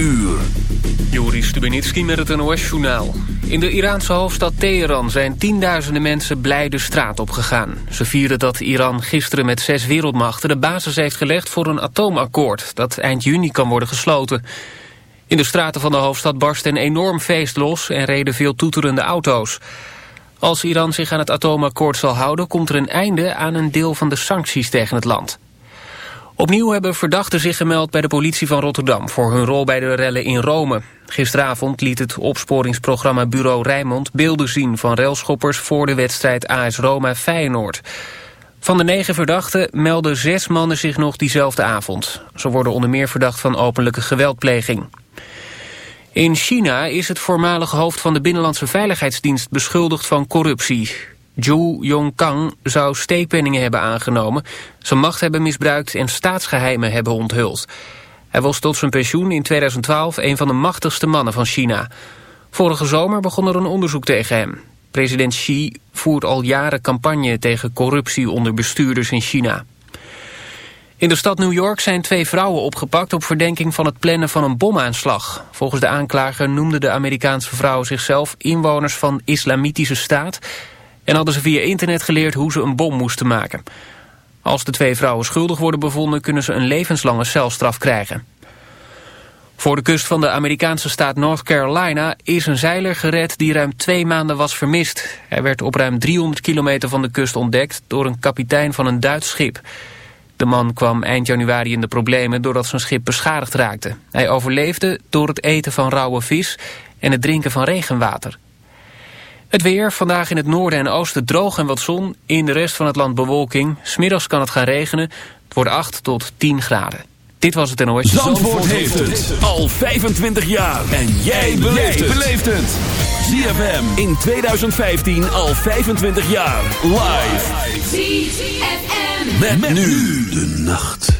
uur. Joris Stubenitski met het NOS-journaal. In de Iraanse hoofdstad Teheran zijn tienduizenden mensen blij de straat opgegaan. Ze vieren dat Iran gisteren met zes wereldmachten de basis heeft gelegd voor een atoomakkoord... dat eind juni kan worden gesloten. In de straten van de hoofdstad barstte een enorm feest los en reden veel toeterende auto's. Als Iran zich aan het atoomakkoord zal houden... komt er een einde aan een deel van de sancties tegen het land. Opnieuw hebben verdachten zich gemeld bij de politie van Rotterdam... voor hun rol bij de rellen in Rome. Gisteravond liet het opsporingsprogramma Bureau Rijnmond... beelden zien van relschoppers voor de wedstrijd AS Roma-Feyenoord. Van de negen verdachten melden zes mannen zich nog diezelfde avond. Ze worden onder meer verdacht van openlijke geweldpleging. In China is het voormalige hoofd van de Binnenlandse Veiligheidsdienst beschuldigd van corruptie. Zhu Yongkang zou steekpenningen hebben aangenomen, zijn macht hebben misbruikt en staatsgeheimen hebben onthuld. Hij was tot zijn pensioen in 2012 een van de machtigste mannen van China. Vorige zomer begon er een onderzoek tegen hem. President Xi voert al jaren campagne tegen corruptie onder bestuurders in China. In de stad New York zijn twee vrouwen opgepakt op verdenking van het plannen van een bomaanslag. Volgens de aanklager noemden de Amerikaanse vrouwen zichzelf inwoners van Islamitische Staat en hadden ze via internet geleerd hoe ze een bom moesten maken. Als de twee vrouwen schuldig worden bevonden kunnen ze een levenslange celstraf krijgen. Voor de kust van de Amerikaanse staat North Carolina is een zeiler gered die ruim twee maanden was vermist. Hij werd op ruim 300 kilometer van de kust ontdekt door een kapitein van een Duits schip. De man kwam eind januari in de problemen doordat zijn schip beschadigd raakte. Hij overleefde door het eten van rauwe vis en het drinken van regenwater. Het weer, vandaag in het noorden en oosten droog en wat zon. In de rest van het land bewolking. Smiddags kan het gaan regenen. Het wordt 8 tot 10 graden. Dit was het NOS. Zandvoort, Zandvoort heeft het al 25 jaar. En jij beleeft het. ZFM in 2015 al 25 jaar. Live. ZFM. Met, met nu de nacht.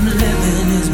living is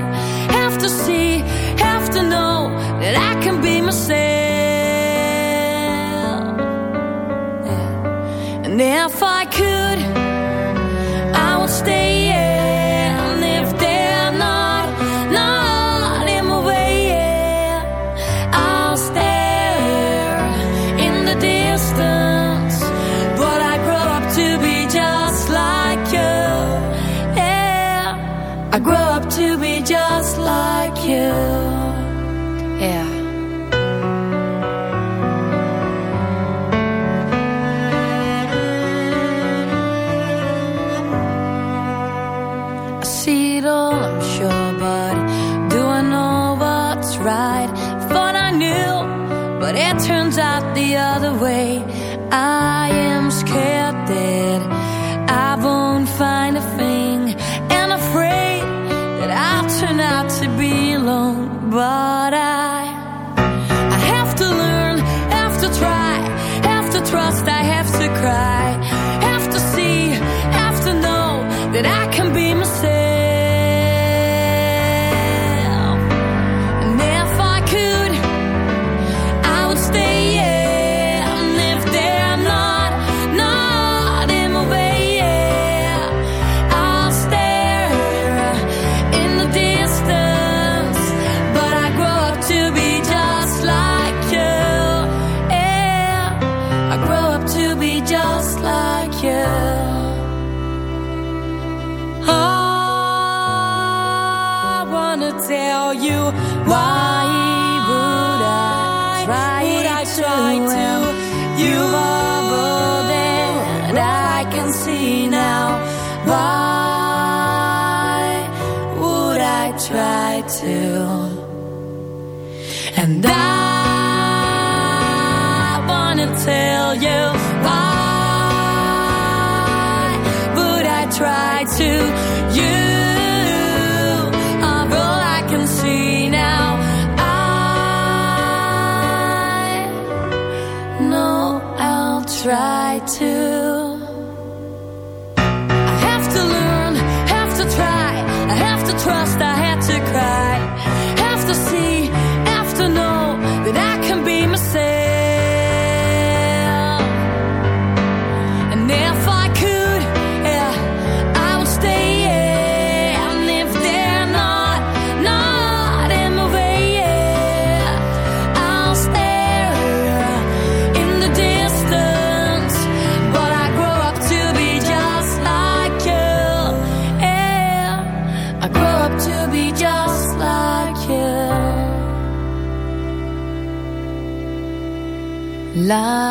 tell you why would I try, would I try to, to? You over there, and I can see now. Why would I try to? And I wanna tell you. 라.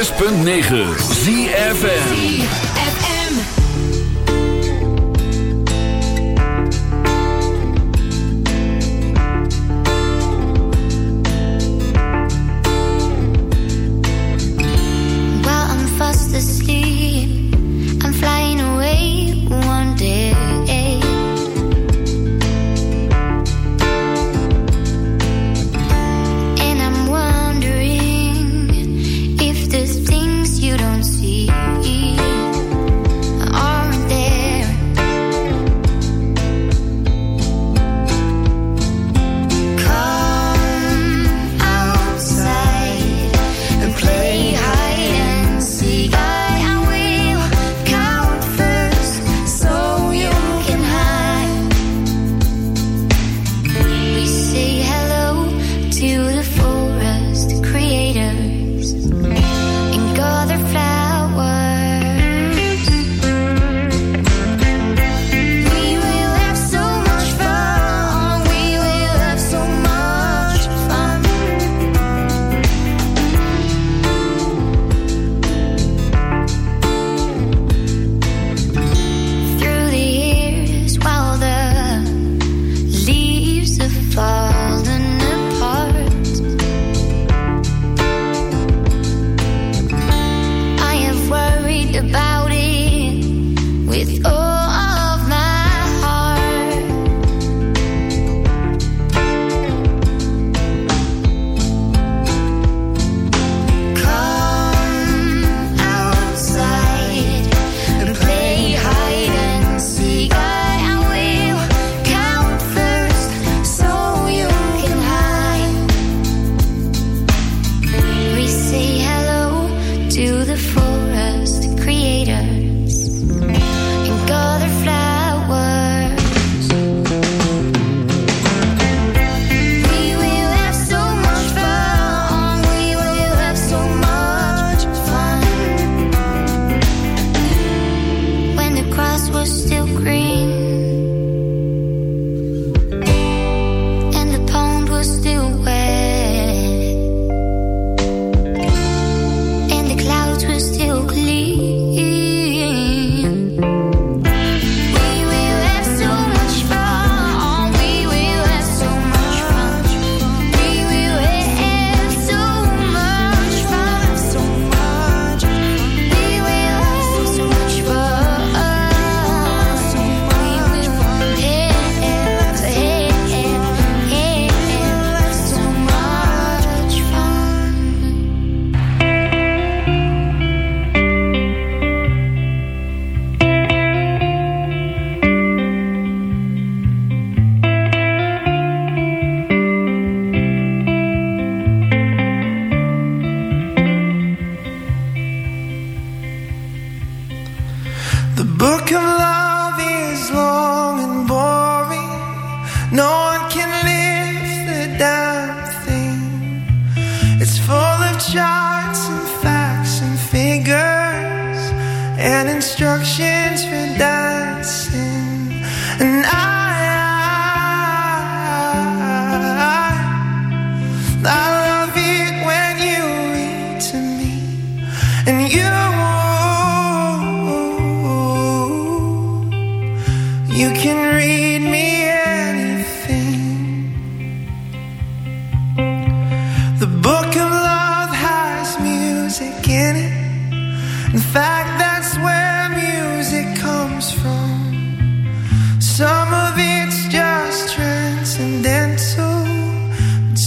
106.9 ZFN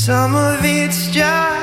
Some of it's just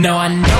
No, I know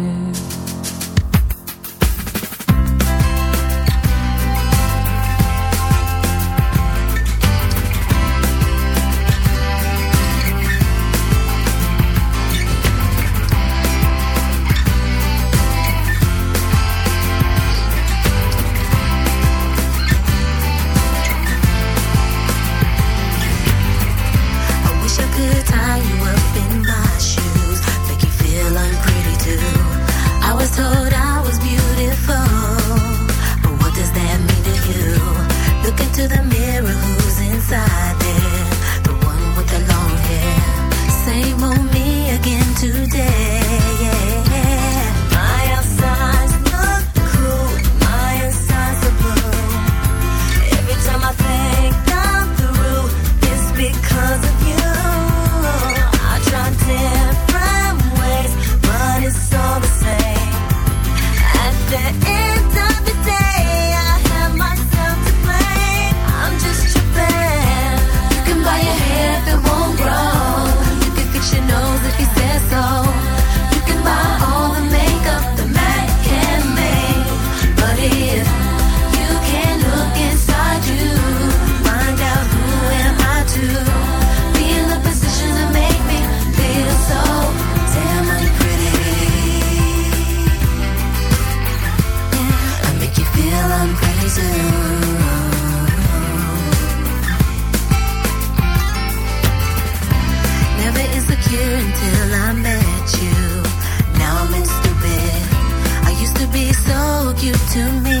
to me.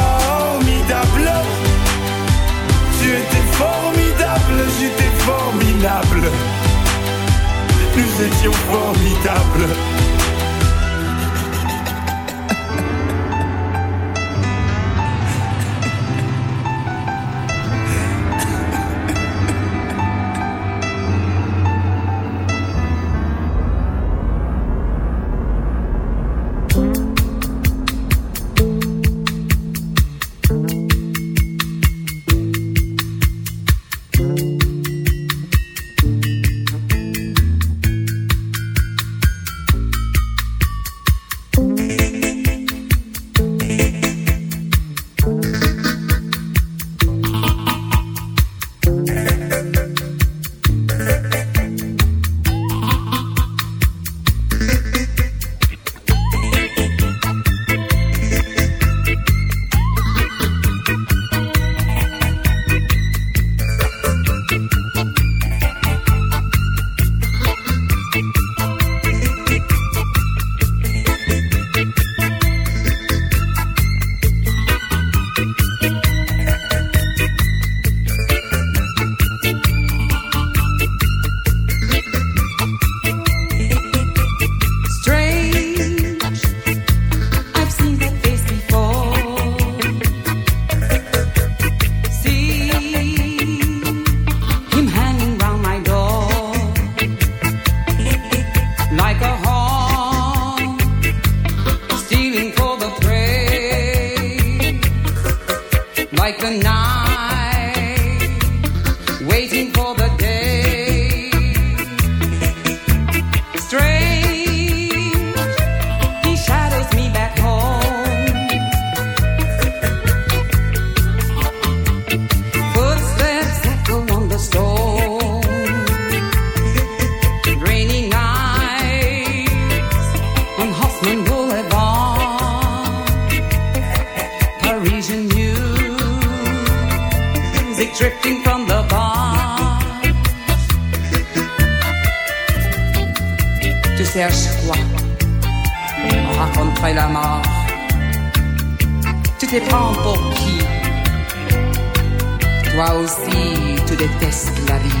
Nous étions formidables. Slavi.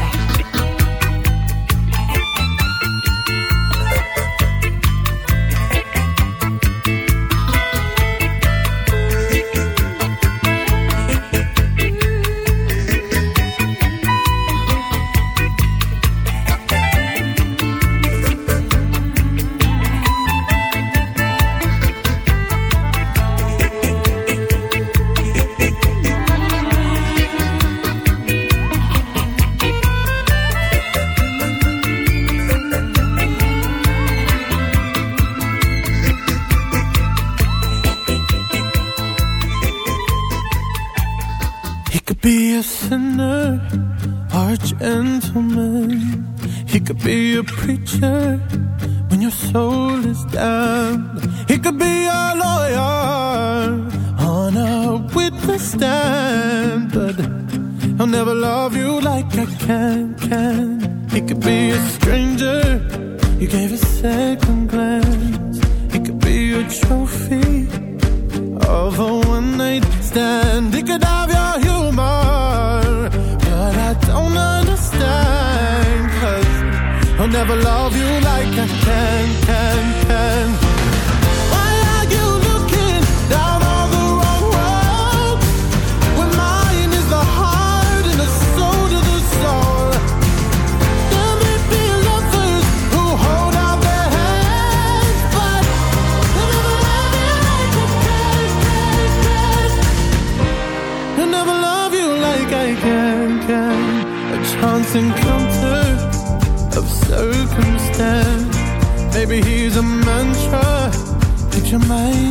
time. your mind.